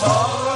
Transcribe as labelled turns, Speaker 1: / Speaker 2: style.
Speaker 1: Oh.